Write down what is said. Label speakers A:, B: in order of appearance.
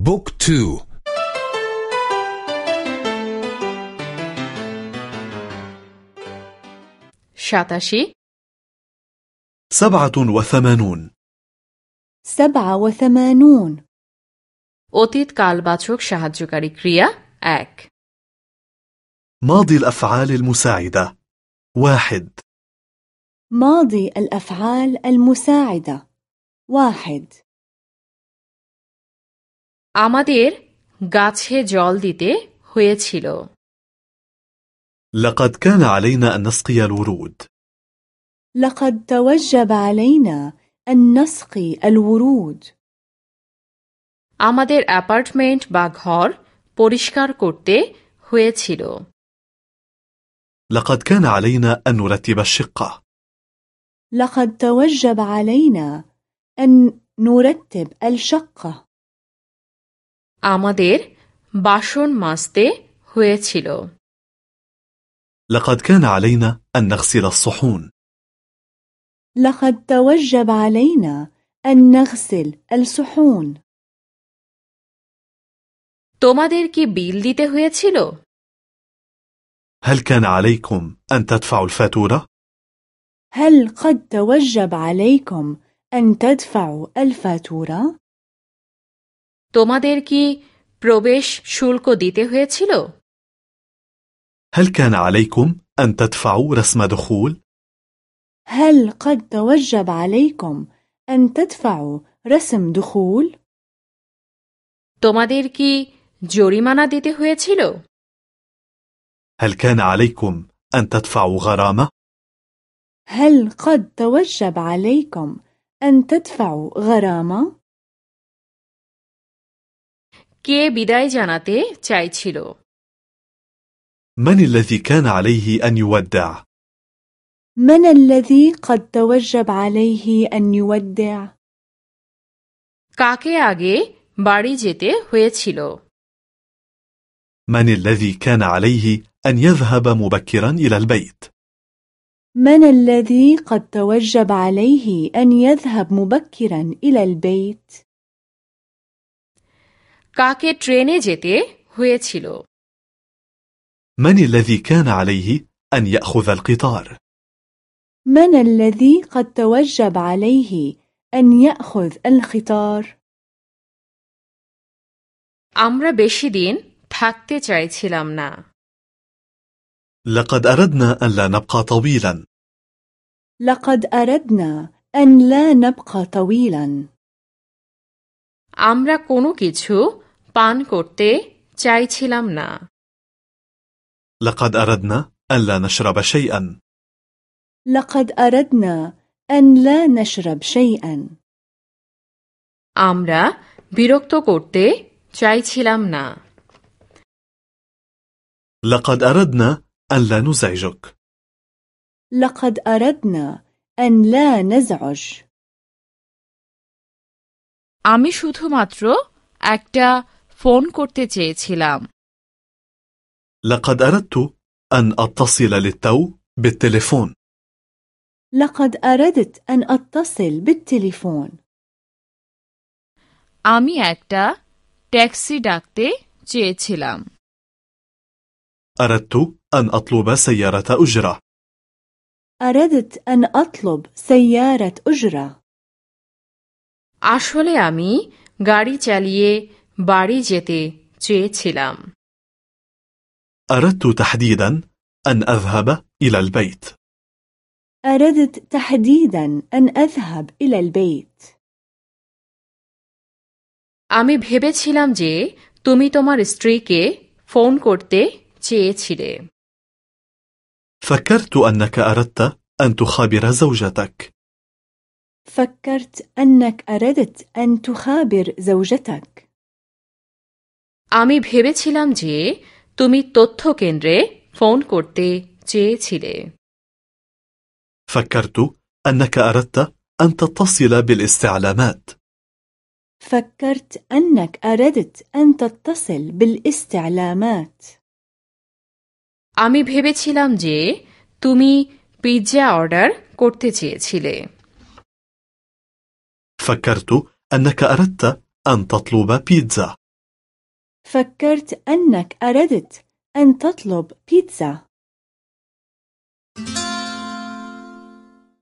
A: بوك تو
B: সাতাশি
C: سبعة وثمانون
D: سبعة وثمانون
B: অতীত কালবাচক সাহায্যকারী ক্রিয়া এক
C: ماضي الأفعال المساعدة واحد
D: ماضي الأفعال المساعدة واحد
B: আমাদের গাছে জল দিতে হয়েছিল
C: لقد كان علينا أن نسقي الورود
D: لقد توجب علينا أن نسقي الورود
B: আমাদের অ্যাপার্টমেন্ট বা ঘর পরিষ্কার করতে হয়েছিল
C: لقد كان علينا أن نرتب الشقة
D: لقد توجب علينا أن نرتب الشقة
B: আমাদের বাসন মাজতে হয়েছিল
C: لقد كان علينا أن نغسل الصحون
D: لقد توجب علينا أن نغسل الصحون
B: তোমাদের কি বিল দিতে হয়েছিল
C: هل كان عليكم أن تدفعوا الفاتورة؟
D: هل قد توجب عليكم أن تدفعوا الفاتورة؟
B: তোমাদের কি প্রবেশ শুল্ক দিতে হয়েছিল
C: هل كان عليكم أن تدفعوا رسم دخول؟
D: هل قد توجب عليكم أن تدفعوا رسم دخول؟
B: তোমাদের কি জরিমানা দিতে হয়েছিল
C: هل كان عليكم أن تدفعوا غرامة؟
D: هل قد توجب عليكم أن تدفعوا غرامة؟
B: কে বিদায় জানাতে চাইছিল
C: من الذي كان عليه أن يودع؟
D: من الذي قد توجب عليه أن يودع؟
B: কাকে আগে বাড়ি যেতে হয়েছিল
C: من الذي كان عليه أن يذهب مبكرا إلى البيت؟
D: من الذي قد توجب عليه أن يذهب مبكرا إلى البيت؟
B: কাকে ট্রেনে যেতে হয়েছিল
C: من الذي كان عليه أن يأخذ القطار؟
D: من الذي قد توجب عليه أن يأخذ القطار؟
B: আমরা বেশি দিন থাকতে চাইছিলাম না
C: لقد أردنا أن لا نبقى طويلا
D: لقد أردنا أن لا نبقى طويلا
B: আমরা কোনো কিছু পান করতে চাইছিলাম না
C: لقد أردنا أن لا نشرب شيئا
D: لقد أردنا أن لا نشرب شيئا
B: আমরা বিরক্ত করতে চাইছিলাম না
C: لقد أردنا أن لا نزعجك
D: لقد أردنا أن لا نزعج
B: আমি শুধুমাত্র একটা ফোন করতে চেয়েছিলাম
C: لقد أردت أن أتصل للتو بالتليفون
D: لقد أردت أن أتصل بالتليفون
B: আমি একটা ট্যাক্সি ডাকতে চেয়েছিলাম
C: أردت أن أطلب سيارة أجرة
D: أردت أن أطلب سيارة أجرة
B: আসলে আমি গাড়ি চালিয়ে বাড়ি যেতে চেয়েছিলাম
C: أردت تحديدا أن أذهب إلى البيت
D: أردت تحديدا أن أذهب إلى البيت
B: আমি ভেবেছিলাম যে তুমি তোমার স্ত্রীকে ফোন করতে চেয়েছিলে
C: فكرت أنك أردت أن تخابر زوجتك
D: فكرت أنك أردت أن تخابر زوجتك
B: আমি ভেবেছিলাম যে তুমি তথ্য কেন্দ্রে ফোন করতে চেয়েছিলে
C: فكرت أنك أردت أن تتصل بالاستعلامات
D: فكرت أنك أردت أن تتصل بالاستعلامات
B: আমি ভেবেছিলাম যে তুমি পিৎজা অর্ডার করতে চেয়েছিলে
C: فكرت أنك أردت أن تطلب بيتزا
D: فكرت أنك أردت أن تطلب بيتزا.